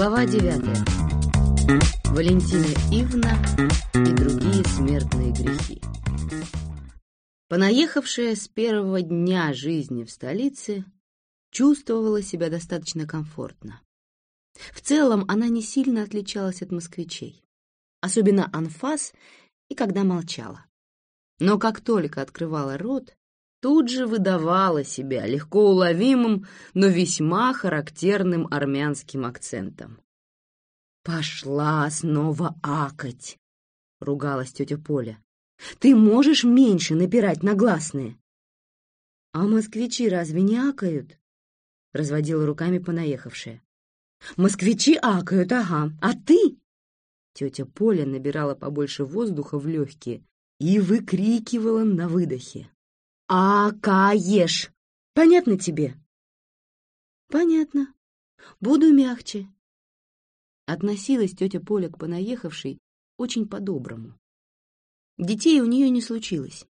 Глава девятая. Валентина Ивна и другие смертные грехи. Понаехавшая с первого дня жизни в столице чувствовала себя достаточно комфортно. В целом она не сильно отличалась от москвичей, особенно анфас и когда молчала. Но как только открывала рот, тут же выдавала себя легко уловимым, но весьма характерным армянским акцентом. «Пошла снова акать!» — ругалась тетя Поля. «Ты можешь меньше напирать на гласные?» «А москвичи разве не акают?» — разводила руками понаехавшая. «Москвичи акают, ага, а ты?» Тетя Поля набирала побольше воздуха в легкие и выкрикивала на выдохе. «Акаешь! Понятно тебе?» «Понятно. Буду мягче». Относилась тетя Поля к понаехавшей очень по-доброму. Детей у нее не случилось,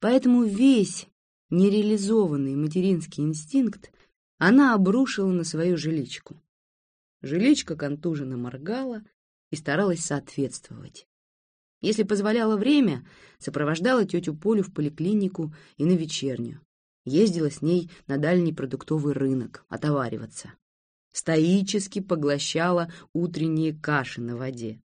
поэтому весь нереализованный материнский инстинкт она обрушила на свою жиличку. Жиличка контуженно моргала и старалась соответствовать. Если позволяло время, сопровождала тетю Полю в поликлинику и на вечернюю. Ездила с ней на дальний продуктовый рынок отовариваться. Стоически поглощала утренние каши на воде.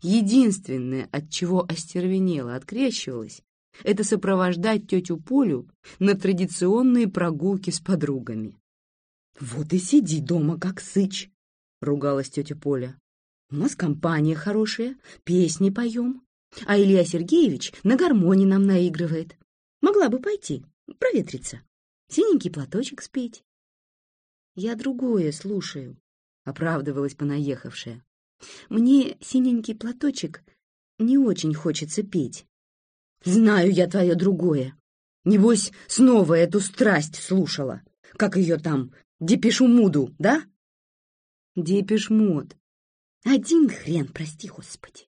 Единственное, от чего остервенела, открещивалась, это сопровождать тетю Полю на традиционные прогулки с подругами. «Вот и сиди дома, как сыч!» — ругалась тетя Поля. «У нас компания хорошая, песни поем, а Илья Сергеевич на гармоне нам наигрывает. Могла бы пойти, проветриться, синенький платочек спеть». «Я другое слушаю», — оправдывалась понаехавшая. «Мне синенький платочек не очень хочется петь». «Знаю я твое другое. Небось, снова эту страсть слушала. Как ее там, Депешумуду, да? Депешмуд. Один хрен, прости, Господи.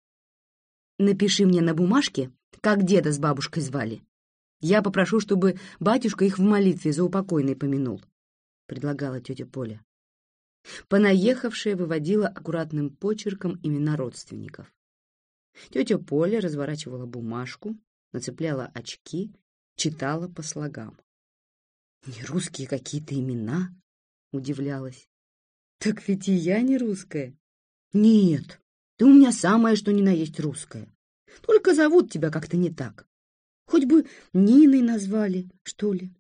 Напиши мне на бумажке, как деда с бабушкой звали. Я попрошу, чтобы батюшка их в молитве за упокойный помянул, — предлагала тетя Поля. Понаехавшая выводила аккуратным почерком имена родственников. Тетя Поля разворачивала бумажку, нацепляла очки, читала по слогам. Не русские какие-то имена, удивлялась. «Так ведь и я не русская». «Нет, ты у меня самое, что ни на есть русская. Только зовут тебя как-то не так. Хоть бы Ниной назвали, что ли.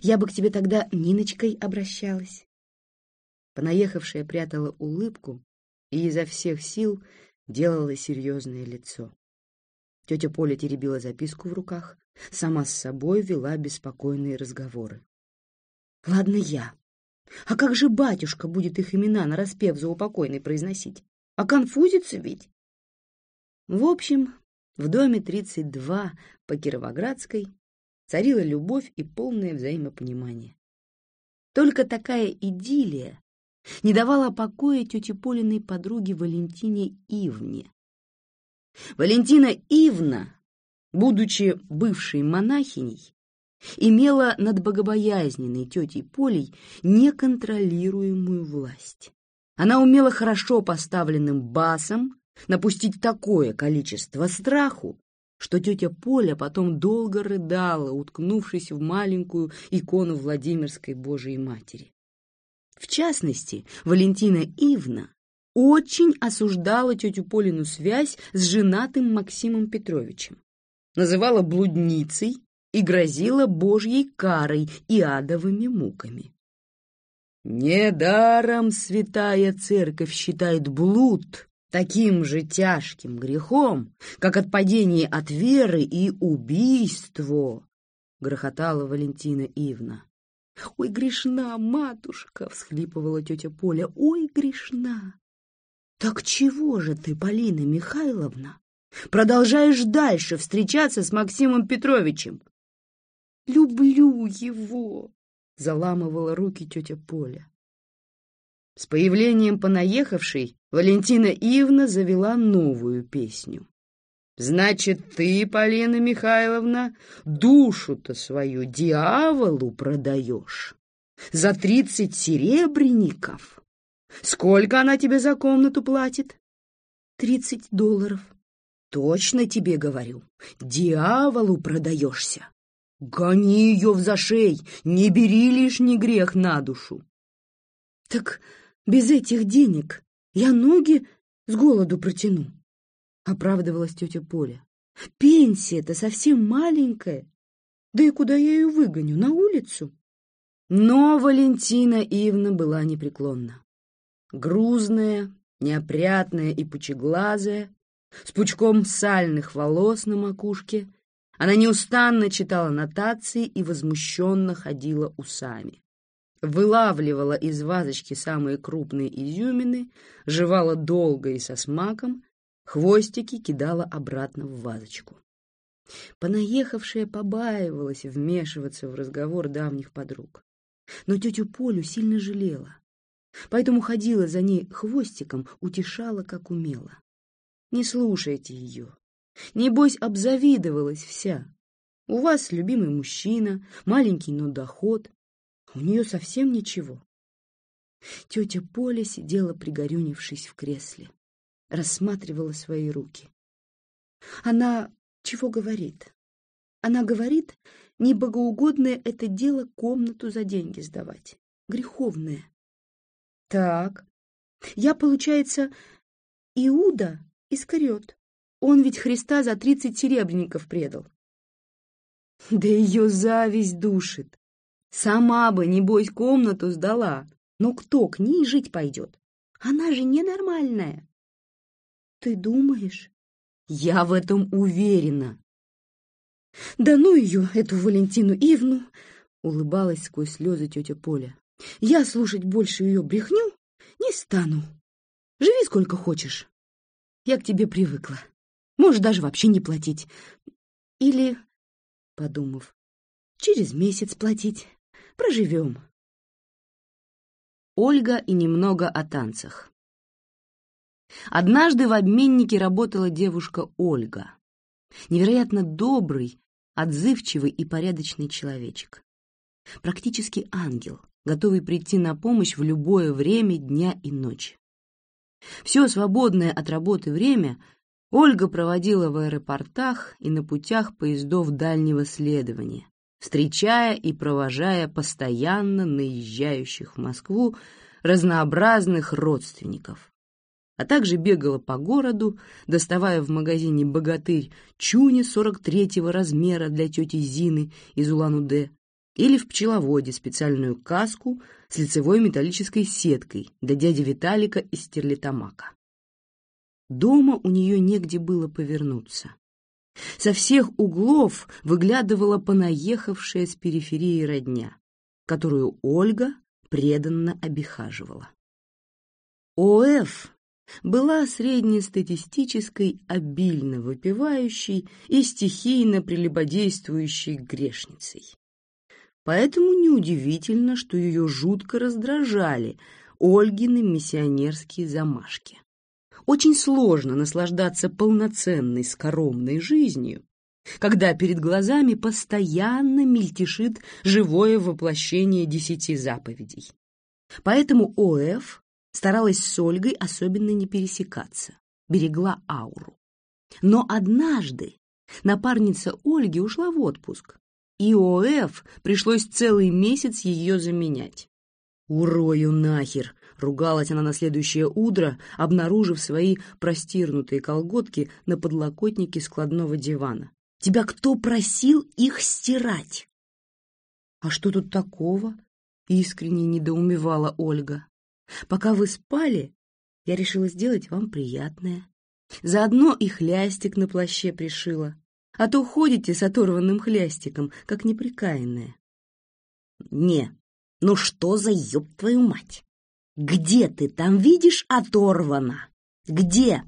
Я бы к тебе тогда Ниночкой обращалась». Понаехавшая прятала улыбку и изо всех сил делала серьезное лицо. Тетя Поля теребила записку в руках, сама с собой вела беспокойные разговоры. «Ладно я, а как же батюшка будет их имена на распев за упокойный произносить? А конфузится ведь? В общем, в доме 32 по Кировоградской царила любовь и полное взаимопонимание. Только такая идиллия не давала покоя тете Полиной подруге Валентине Ивне. Валентина Ивна, будучи бывшей монахиней, имела над богобоязненной тетей Полей неконтролируемую власть. Она умела хорошо поставленным басом напустить такое количество страху, что тетя Поля потом долго рыдала, уткнувшись в маленькую икону Владимирской Божией Матери. В частности, Валентина Ивна очень осуждала тетю Полину связь с женатым Максимом Петровичем, называла блудницей и грозила Божьей карой и адовыми муками. Недаром святая церковь считает блуд таким же тяжким грехом, как отпадение от веры и убийство, — грохотала Валентина Ивна. «Ой, грешна, матушка!» — всхлипывала тетя Поля. «Ой, грешна!» «Так чего же ты, Полина Михайловна, продолжаешь дальше встречаться с Максимом Петровичем? Люблю его!» — заламывала руки тетя Поля. С появлением понаехавшей Валентина Ивна завела новую песню. «Значит, ты, Полина Михайловна, душу-то свою дьяволу продаешь за тридцать серебряников? Сколько она тебе за комнату платит? Тридцать долларов. Точно тебе говорю, дьяволу продаешься. Гони ее в зашей, не бери лишний грех на душу. Так без этих денег я ноги с голоду протяну, оправдывалась тетя Поля. Пенсия-то совсем маленькая. Да и куда я ее выгоню? На улицу? Но Валентина Ивна была непреклонна. Грузная, неопрятная и пучеглазая, с пучком сальных волос на макушке, она неустанно читала нотации и возмущенно ходила усами. Вылавливала из вазочки самые крупные изюмины, жевала долго и со смаком, хвостики кидала обратно в вазочку. Понаехавшая побаивалась вмешиваться в разговор давних подруг. Но тетю Полю сильно жалела, поэтому ходила за ней хвостиком, утешала, как умела. Не слушайте ее. Небось, обзавидовалась вся. У вас любимый мужчина, маленький, но доход. У нее совсем ничего. Тетя Поля сидела, пригорюнившись в кресле, рассматривала свои руки. Она чего говорит? Она говорит, небогоугодное это дело комнату за деньги сдавать. Греховное. Так, я, получается, Иуда Искариот. Он ведь Христа за тридцать серебряников предал. Да ее зависть душит. Сама бы, небось, комнату сдала. Но кто к ней жить пойдет? Она же ненормальная. Ты думаешь? Я в этом уверена. Да ну ее, эту Валентину Ивну, улыбалась сквозь слезы тетя Поля. Я слушать больше ее брехню не стану. Живи сколько хочешь. Я к тебе привыкла. Можешь даже вообще не платить. Или, подумав, через месяц платить. Проживем. Ольга и немного о танцах. Однажды в обменнике работала девушка Ольга. Невероятно добрый, отзывчивый и порядочный человечек. Практически ангел, готовый прийти на помощь в любое время дня и ночи. Все свободное от работы время Ольга проводила в аэропортах и на путях поездов дальнего следования, встречая и провожая постоянно наезжающих в Москву разнообразных родственников, а также бегала по городу, доставая в магазине «Богатырь» чуни 43-го размера для тети Зины из Улан-Удэ или в пчеловоде специальную каску с лицевой металлической сеткой для дяди Виталика из Стерлитамака. Дома у нее негде было повернуться. Со всех углов выглядывала понаехавшая с периферии родня, которую Ольга преданно обихаживала. ОФ была среднестатистической, обильно выпивающей и стихийно прелюбодействующей грешницей. Поэтому неудивительно, что ее жутко раздражали Ольгины миссионерские замашки. Очень сложно наслаждаться полноценной скоромной жизнью, когда перед глазами постоянно мельтешит живое воплощение десяти заповедей. Поэтому ОФ старалась с Ольгой особенно не пересекаться, берегла ауру. Но однажды напарница Ольги ушла в отпуск, и ОФ пришлось целый месяц ее заменять. «Урою нахер!» — ругалась она на следующее утро, обнаружив свои простирнутые колготки на подлокотнике складного дивана. «Тебя кто просил их стирать?» «А что тут такого?» — искренне недоумевала Ольга. «Пока вы спали, я решила сделать вам приятное. Заодно и хлястик на плаще пришила а то ходите с оторванным хлястиком, как неприкаянная. Не, ну что за ёб твою мать? Где ты там видишь оторвано? Где?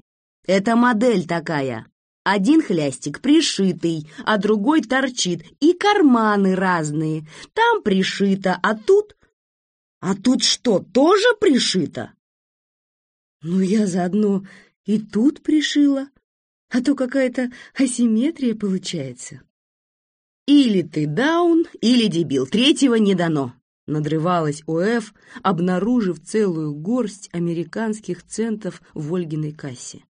Это модель такая. Один хлястик пришитый, а другой торчит, и карманы разные. Там пришито, а тут... А тут что, тоже пришито? Ну, я заодно и тут пришила, а то какая-то асимметрия получается. Или ты даун, или дебил, третьего не дано. Надрывалась ОФ, обнаружив целую горсть американских центов в Ольгиной кассе.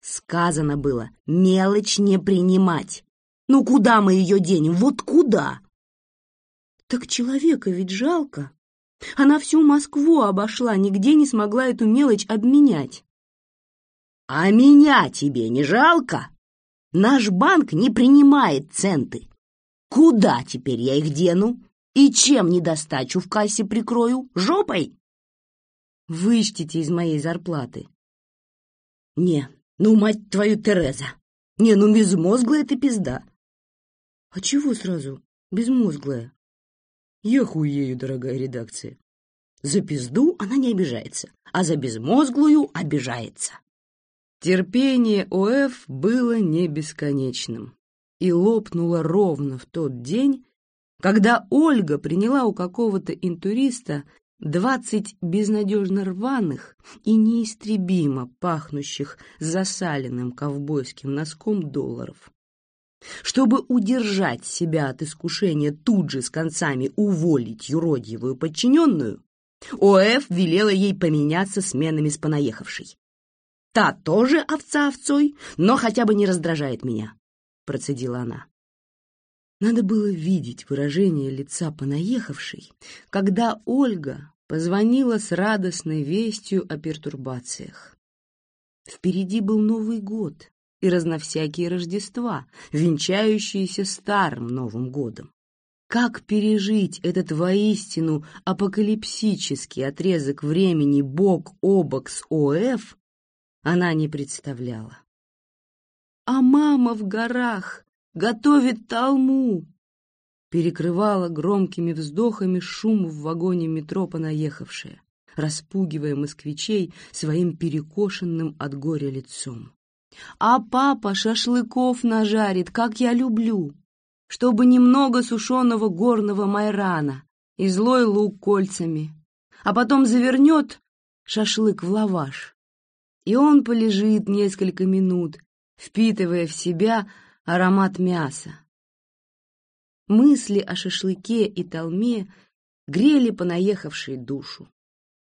Сказано было «мелочь не принимать». Ну куда мы ее денем? Вот куда? Так человека ведь жалко. Она всю Москву обошла, нигде не смогла эту мелочь обменять. А меня тебе не жалко? Наш банк не принимает центы. Куда теперь я их дену? И чем недостачу в кассе прикрою? Жопой? Вычтите из моей зарплаты. Не, ну, мать твою, Тереза. Не, ну, безмозглая ты пизда. А чего сразу безмозглая? Я хуею, дорогая редакция. За пизду она не обижается, а за безмозглую обижается. Терпение ОФ было не бесконечным и лопнуло ровно в тот день, когда Ольга приняла у какого-то интуриста двадцать безнадежно рваных и неистребимо пахнущих засаленным ковбойским носком долларов. Чтобы удержать себя от искушения тут же с концами уволить юродивую подчиненную, ОФ велела ей поменяться сменами с понаехавшей. «Та тоже овца овцой, но хотя бы не раздражает меня», — процедила она. Надо было видеть выражение лица понаехавшей, когда Ольга позвонила с радостной вестью о пертурбациях. Впереди был Новый год, и разновсякие Рождества, венчающиеся старым Новым годом. Как пережить этот воистину апокалипсический отрезок времени бок о бок с ОФ, она не представляла. «А мама в горах готовит талму!» перекрывала громкими вздохами шум в вагоне метро понаехавшая, распугивая москвичей своим перекошенным от горя лицом. А папа шашлыков нажарит, как я люблю, чтобы немного сушеного горного майрана и злой лук кольцами, а потом завернет шашлык в лаваш. И он полежит несколько минут, впитывая в себя аромат мяса. Мысли о шашлыке и толме грели понаехавшей душу.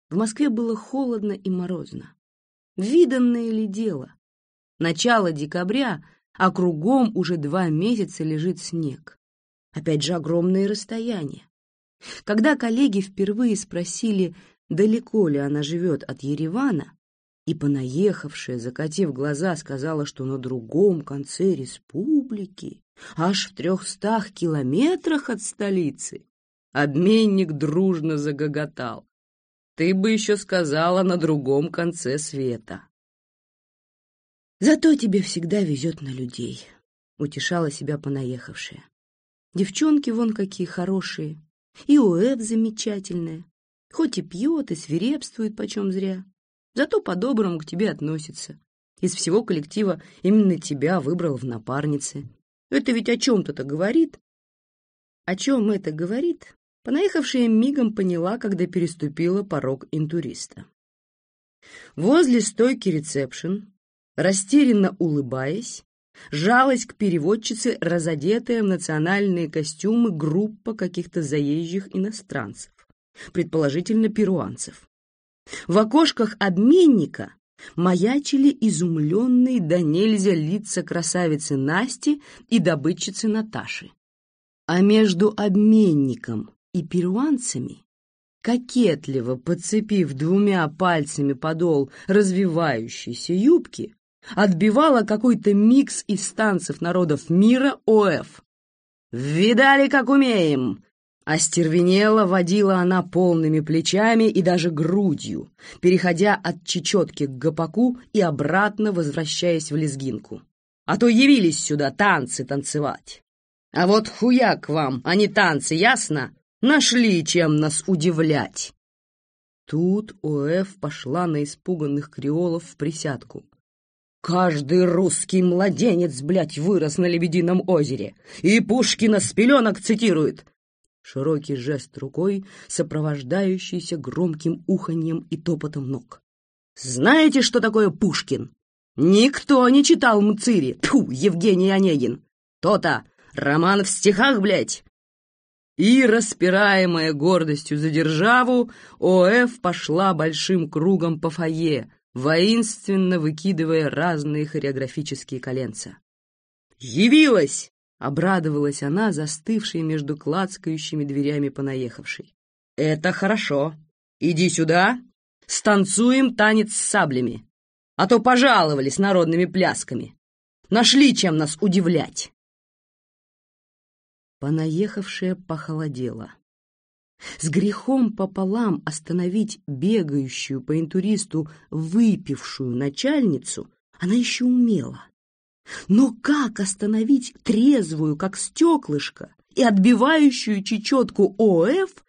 В Москве было холодно и морозно. Виданное ли дело? Начало декабря, а кругом уже два месяца лежит снег. Опять же огромные расстояния. Когда коллеги впервые спросили, далеко ли она живет от Еревана, и понаехавшая, закатив глаза, сказала, что на другом конце республики, аж в трехстах километрах от столицы, обменник дружно загоготал. Ты бы еще сказала на другом конце света. Зато тебе всегда везет на людей, — утешала себя понаехавшая. Девчонки вон какие хорошие, и Уэб замечательная, хоть и пьет, и свирепствует почем зря, зато по-доброму к тебе относится. Из всего коллектива именно тебя выбрал в напарнице. Это ведь о чем-то-то говорит. О чем это говорит, понаехавшая мигом поняла, когда переступила порог интуриста. Возле стойки ресепшн растерянно улыбаясь, жалась к переводчице, разодетая в национальные костюмы группа каких-то заезжих иностранцев, предположительно перуанцев. В окошках обменника маячили изумленные до нельзя лица красавицы Насти и добытчицы Наташи. А между обменником и перуанцами кокетливо подцепив двумя пальцами подол развивающейся юбки, отбивала какой-то микс из танцев народов мира ОФ. «Видали, как умеем!» Остервенела водила она полными плечами и даже грудью, переходя от чечетки к гопаку и обратно возвращаясь в лезгинку. А то явились сюда танцы танцевать. А вот хуяк вам, а не танцы, ясно? Нашли, чем нас удивлять. Тут ОФ пошла на испуганных креолов в присядку. Каждый русский младенец, блядь, вырос на Лебедином озере, и Пушкина с пеленок цитирует. Широкий жест рукой, сопровождающийся громким уханьем и топотом ног. Знаете, что такое Пушкин? Никто не читал Мцири. Тьфу, Евгений Онегин. То-то, роман в стихах, блядь. И, распираемая гордостью за державу, ОФ пошла большим кругом по фойе, воинственно выкидывая разные хореографические коленца. «Явилась!» — обрадовалась она, застывшей между клацкающими дверями понаехавшей. «Это хорошо. Иди сюда, станцуем танец с саблями, а то пожаловались народными плясками. Нашли чем нас удивлять!» Понаехавшая похолодела. С грехом пополам остановить бегающую по интуристу выпившую начальницу она еще умела. Но как остановить трезвую, как стеклышко, и отбивающую чечетку ОФ,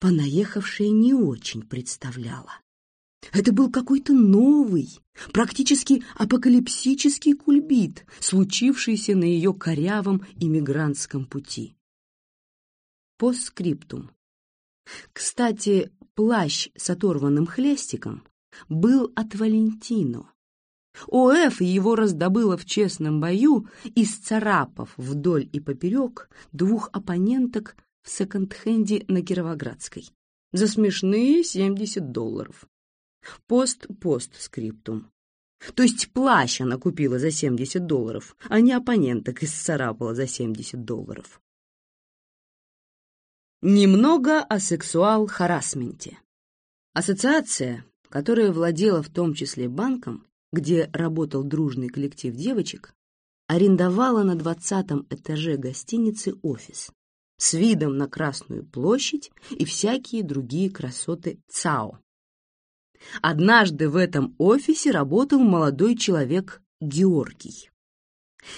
понаехавшая не очень представляла. Это был какой-то новый, практически апокалипсический кульбит, случившийся на ее корявом иммигрантском пути. Постскриптум. Кстати, плащ с оторванным хлестиком был от Валентино. ОФ его раздобыла в честном бою, исцарапав вдоль и поперек двух оппоненток в секонд-хенде на Кировоградской за смешные 70 долларов. Пост-пост-скриптум. То есть плащ она купила за 70 долларов, а не оппоненток исцарапала за 70 долларов. Немного о сексуал-харасменте. Ассоциация, которая владела в том числе банком, где работал дружный коллектив девочек, арендовала на двадцатом этаже гостиницы офис с видом на Красную площадь и всякие другие красоты ЦАО. Однажды в этом офисе работал молодой человек Георгий.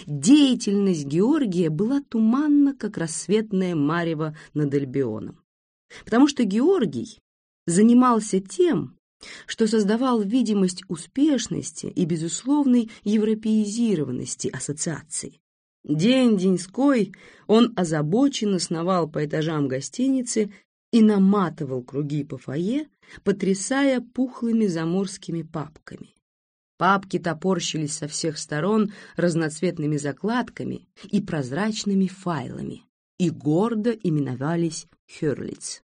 Деятельность Георгия была туманна, как рассветное марево над Альбионом, потому что Георгий занимался тем, что создавал видимость успешности и безусловной европеизированности ассоциации. День-деньской он озабоченно сновал по этажам гостиницы и наматывал круги по фойе, потрясая пухлыми заморскими папками. Папки топорщились со всех сторон разноцветными закладками и прозрачными файлами и гордо именовались «Хёрлиц».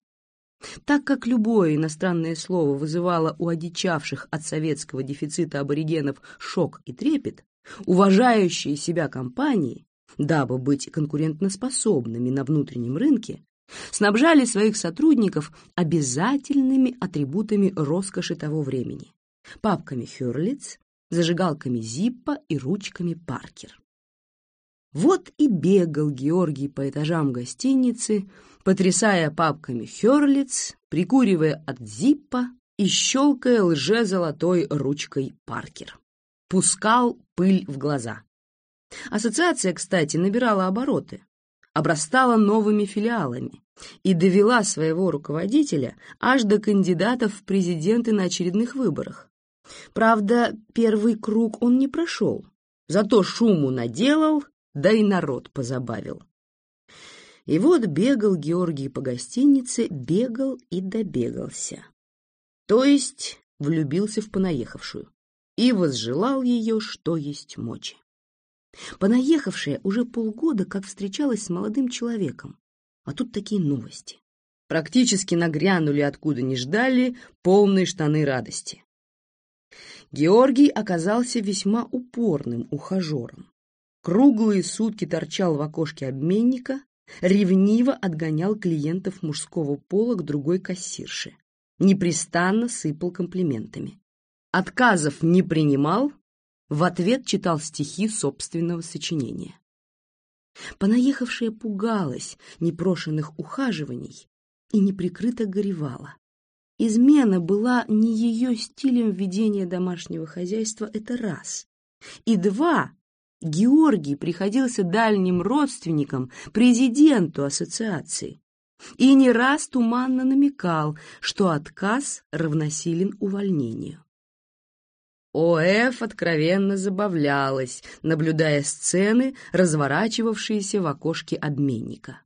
Так как любое иностранное слово вызывало у одичавших от советского дефицита аборигенов шок и трепет, уважающие себя компании, дабы быть конкурентоспособными на внутреннем рынке, снабжали своих сотрудников обязательными атрибутами роскоши того времени – папками Хёрлиц, зажигалками Зиппа и ручками Паркер. Вот и бегал Георгий по этажам гостиницы, потрясая папками Хёрлиц, прикуривая от Зиппа и щелкая лже-золотой ручкой Паркер. Пускал пыль в глаза. Ассоциация, кстати, набирала обороты, обрастала новыми филиалами и довела своего руководителя аж до кандидатов в президенты на очередных выборах. Правда, первый круг он не прошел, зато шуму наделал, да и народ позабавил. И вот бегал Георгий по гостинице, бегал и добегался. То есть влюбился в понаехавшую и возжелал ее, что есть мочи. Понаехавшая уже полгода как встречалась с молодым человеком, а тут такие новости. Практически нагрянули, откуда не ждали, полные штаны радости. Георгий оказался весьма упорным ухажером. Круглые сутки торчал в окошке обменника, ревниво отгонял клиентов мужского пола к другой кассирше, непрестанно сыпал комплиментами. Отказов не принимал, в ответ читал стихи собственного сочинения. Понаехавшая пугалась непрошенных ухаживаний и неприкрыто горевала. Измена была не ее стилем ведения домашнего хозяйства, это раз. И два, Георгий приходился дальним родственником президенту ассоциации и не раз туманно намекал, что отказ равносилен увольнению. ОФ откровенно забавлялась, наблюдая сцены, разворачивавшиеся в окошке обменника.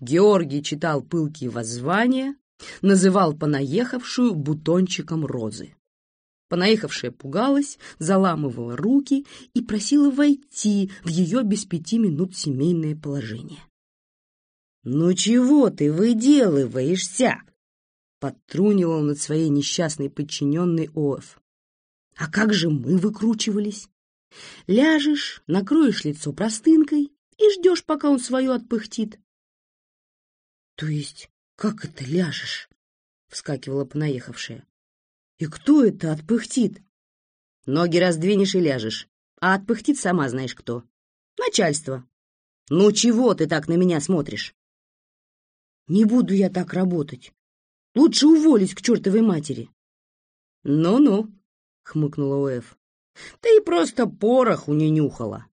Георгий читал пылкие воззвания, называл понаехавшую бутончиком розы. Понаехавшая пугалась, заламывала руки и просила войти в ее без пяти минут семейное положение. «Ну чего ты выделываешься?» Подтрунивал над своей несчастной подчиненной Оэф. «А как же мы выкручивались? Ляжешь, накроешь лицо простынкой и ждешь, пока он свое отпыхтит». «То есть как это ляжешь?» — вскакивала понаехавшая. «И кто это отпыхтит?» «Ноги раздвинешь и ляжешь, а отпыхтит сама знаешь кто. Начальство. Ну чего ты так на меня смотришь?» «Не буду я так работать. Лучше уволить к чертовой матери». «Ну-ну», — хмыкнула Уэф. «Ты просто пороху не нюхала.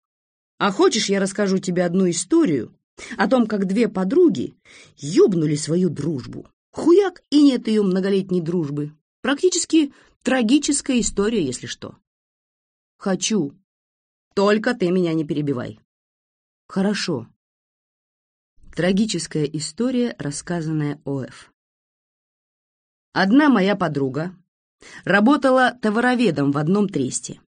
А хочешь, я расскажу тебе одну историю о том, как две подруги ёбнули свою дружбу? Хуяк, и нет ее многолетней дружбы. Практически трагическая история, если что. Хочу. Только ты меня не перебивай. Хорошо. Трагическая история, рассказанная О.Ф. Одна моя подруга работала товароведом в одном тресте.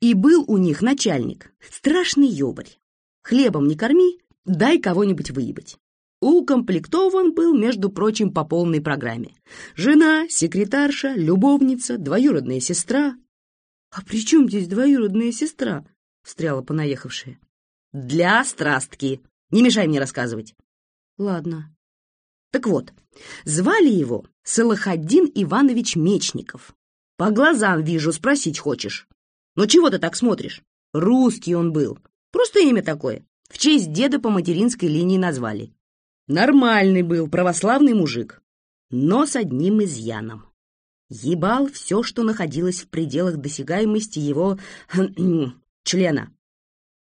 И был у них начальник, страшный ёбарь. Хлебом не корми, дай кого-нибудь выебать. Укомплектован был, между прочим, по полной программе. Жена, секретарша, любовница, двоюродная сестра. «А при чем здесь двоюродная сестра?» — встряла понаехавшая. «Для страстки. Не мешай мне рассказывать». «Ладно». Так вот, звали его Салахаддин Иванович Мечников. По глазам вижу, спросить хочешь. Ну чего ты так смотришь? Русский он был. Просто имя такое. В честь деда по материнской линии назвали. Нормальный был, православный мужик, но с одним изъяном. Ебал все, что находилось в пределах досягаемости его члена.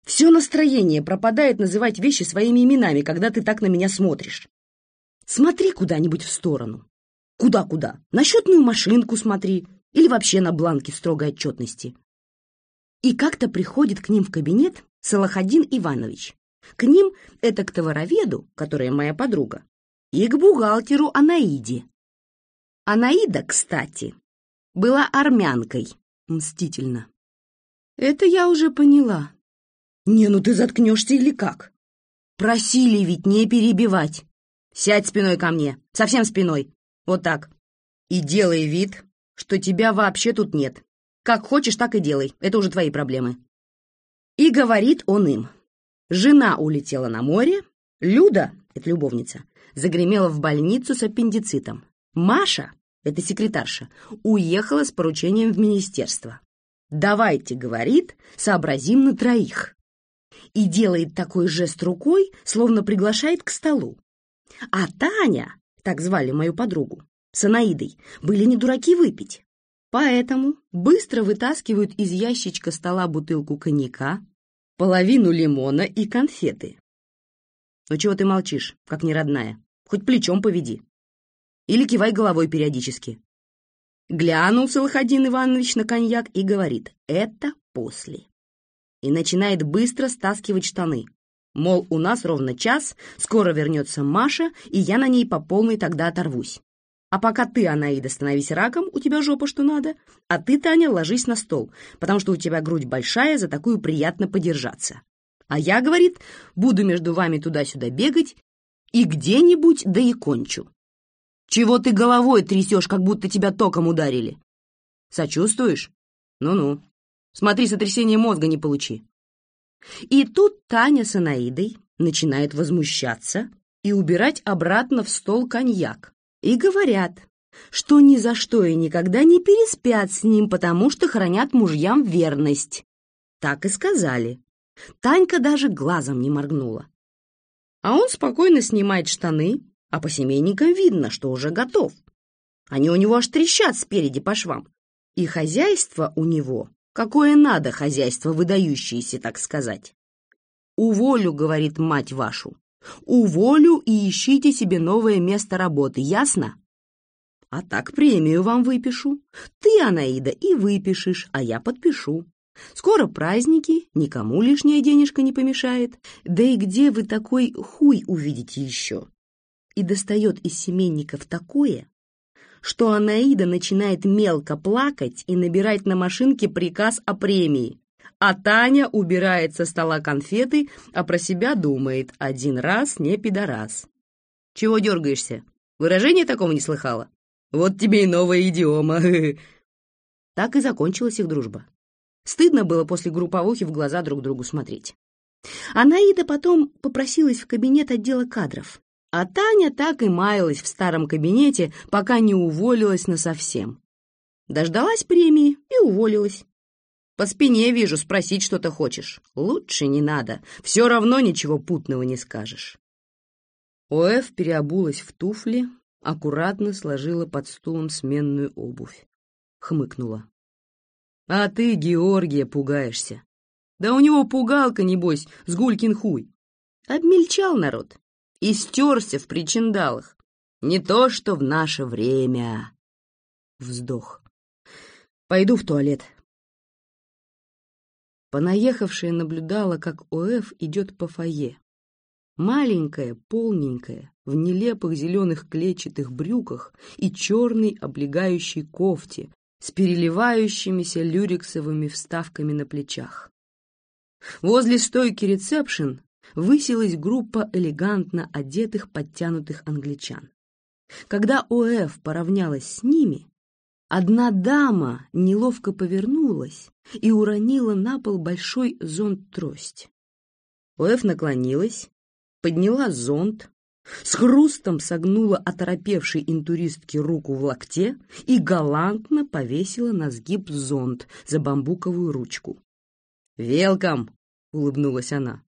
Все настроение пропадает называть вещи своими именами, когда ты так на меня смотришь. Смотри куда-нибудь в сторону. Куда-куда? На счетную машинку смотри. Или вообще на бланке строгой отчетности. И как-то приходит к ним в кабинет Салахадин Иванович. К ним это к товароведу, которая моя подруга, и к бухгалтеру Анаиде. Анаида, кстати, была армянкой, мстительно. Это я уже поняла. Не, ну ты заткнешься или как? Просили ведь не перебивать. Сядь спиной ко мне, совсем спиной. Вот так. И делай вид, что тебя вообще тут нет. Как хочешь, так и делай. Это уже твои проблемы. И говорит он им. Жена улетела на море, Люда, это любовница, загремела в больницу с аппендицитом. Маша, это секретарша, уехала с поручением в министерство. «Давайте, — говорит, — сообразим на троих». И делает такой жест рукой, словно приглашает к столу. А Таня, так звали мою подругу, с Анаидой, были не дураки выпить. Поэтому быстро вытаскивают из ящичка стола бутылку коньяка, половину лимона и конфеты. Ну чего ты молчишь, как неродная? Хоть плечом поведи. Или кивай головой периодически. Глянул Салахадин Иванович на коньяк и говорит, это после. И начинает быстро стаскивать штаны. Мол, у нас ровно час, скоро вернется Маша, и я на ней по полной тогда оторвусь. А пока ты, Анаида, становись раком, у тебя жопа что надо, а ты, Таня, ложись на стол, потому что у тебя грудь большая, за такую приятно подержаться. А я, говорит, буду между вами туда-сюда бегать и где-нибудь да и кончу. Чего ты головой трясешь, как будто тебя током ударили? Сочувствуешь? Ну-ну. Смотри, сотрясение мозга не получи. И тут Таня с Анаидой начинает возмущаться и убирать обратно в стол коньяк, и говорят, что ни за что и никогда не переспят с ним, потому что хранят мужьям верность. Так и сказали. Танька даже глазом не моргнула. А он спокойно снимает штаны, а по семейникам видно, что уже готов. Они у него аж трещат спереди по швам. И хозяйство у него, какое надо хозяйство, выдающееся, так сказать. «Уволю, — говорит мать вашу, Уволю и ищите себе новое место работы, ясно? А так премию вам выпишу. Ты, Анаида, и выпишешь, а я подпишу. Скоро праздники, никому лишняя денежка не помешает. Да и где вы такой хуй увидите еще? И достает из семейников такое, что Анаида начинает мелко плакать и набирать на машинке приказ о премии. А Таня убирает со стола конфеты, а про себя думает «один раз не пидорас». Чего дергаешься? Выражения такого не слыхала? Вот тебе и новая идиома. Так и закончилась их дружба. Стыдно было после групповухи в глаза друг другу смотреть. Анаида потом попросилась в кабинет отдела кадров, а Таня так и маялась в старом кабинете, пока не уволилась насовсем. Дождалась премии и уволилась. По спине вижу, спросить что-то хочешь. Лучше не надо, все равно ничего путного не скажешь. Оэф переобулась в туфли, аккуратно сложила под стулом сменную обувь. Хмыкнула. «А ты, Георгия, пугаешься. Да у него пугалка, небось, с гулькин хуй. Обмельчал народ и стерся в причиндалах. Не то, что в наше время. Вздох. Пойду в туалет. Понаехавшая наблюдала, как ОФ идет по фойе. Маленькая, полненькая, в нелепых зеленых клетчатых брюках и черной облегающей кофте с переливающимися люрексовыми вставками на плечах. Возле стойки ресепшн высилась группа элегантно одетых подтянутых англичан. Когда ОФ поравнялась с ними, одна дама неловко повернулась и уронила на пол большой зонт-трость. ОФ наклонилась, подняла зонт, с хрустом согнула оторопевшей интуристке руку в локте и галантно повесила на сгиб зонт за бамбуковую ручку. «Велкам!» — улыбнулась она.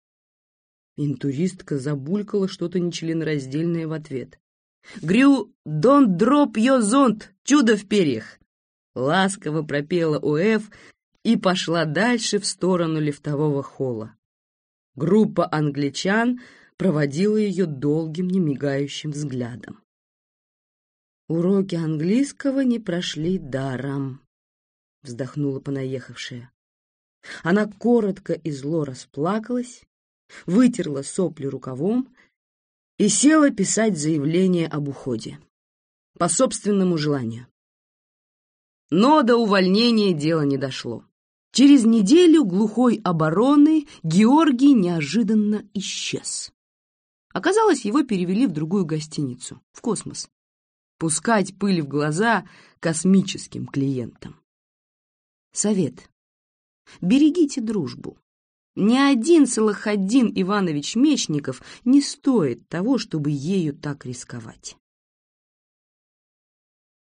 Интуристка забулькала что-то нечленораздельное в ответ. «Грю, don't drop your зонт, чудо в перьях!» Ласково пропела УФ и пошла дальше в сторону лифтового холла. Группа англичан проводила ее долгим, немигающим взглядом. «Уроки английского не прошли даром», — вздохнула понаехавшая. Она коротко и зло расплакалась, вытерла сопли рукавом и села писать заявление об уходе. По собственному желанию. Но до увольнения дело не дошло. Через неделю глухой обороны Георгий неожиданно исчез. Оказалось, его перевели в другую гостиницу, в космос. Пускать пыль в глаза космическим клиентам. Совет. Берегите дружбу. Ни один Салахаддин Иванович Мечников не стоит того, чтобы ею так рисковать.